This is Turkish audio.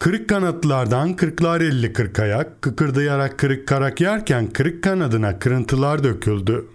Kırık kanatlardan kırklar elli kırk ayak, kıkırdayarak kırık karak yerken kırık kanadına kırıntılar döküldü.